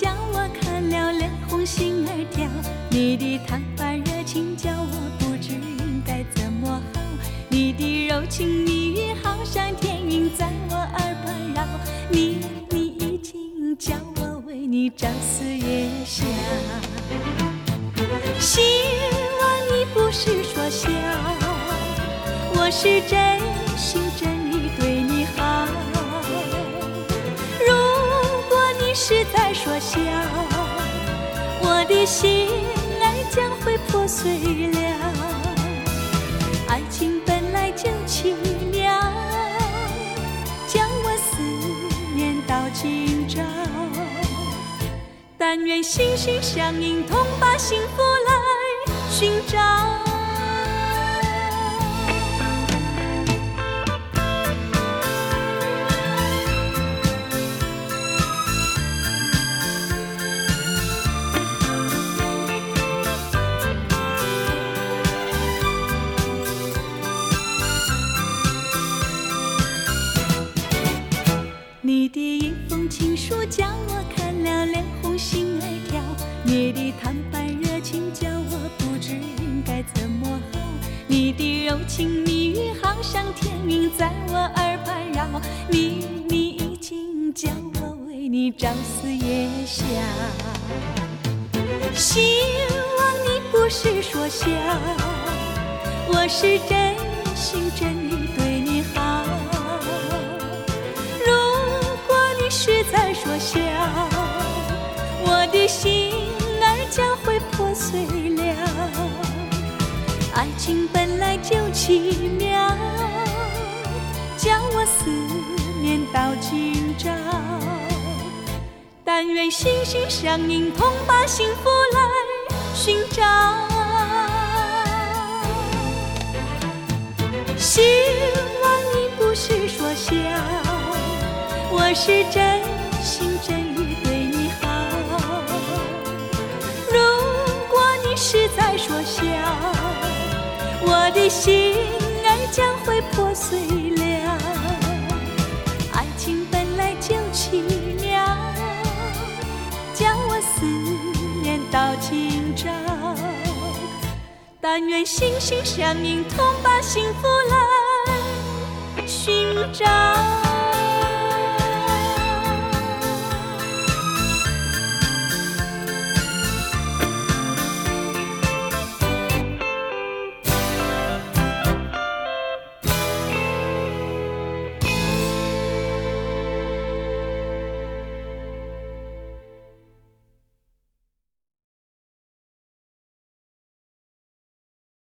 叫我看了脸红心儿跳你的谈话热情叫我不知应该怎么好。你的柔情蜜语好像天音在我耳畔绕你你已经叫我为你朝思夜想希望你不是说笑我是真心真是在说笑，我的心爱将会破碎了。爱情本来就奇妙，将我思念到今朝。但愿心心相印，同把幸福来寻找。你的柔情蜜语好像天云在我耳畔绕，你你已经叫我为你朝思夜想，希望你不是说笑，我是真心真意对你好。如果你是在说笑，爱情本来就奇妙，将我思念到今朝。但愿心心相印，同把幸福来寻找。希望你不是说笑，我是真心儿将会破碎了。爱情本来就奇妙，叫我思念到今朝。但愿心心相印，同把幸福来寻找。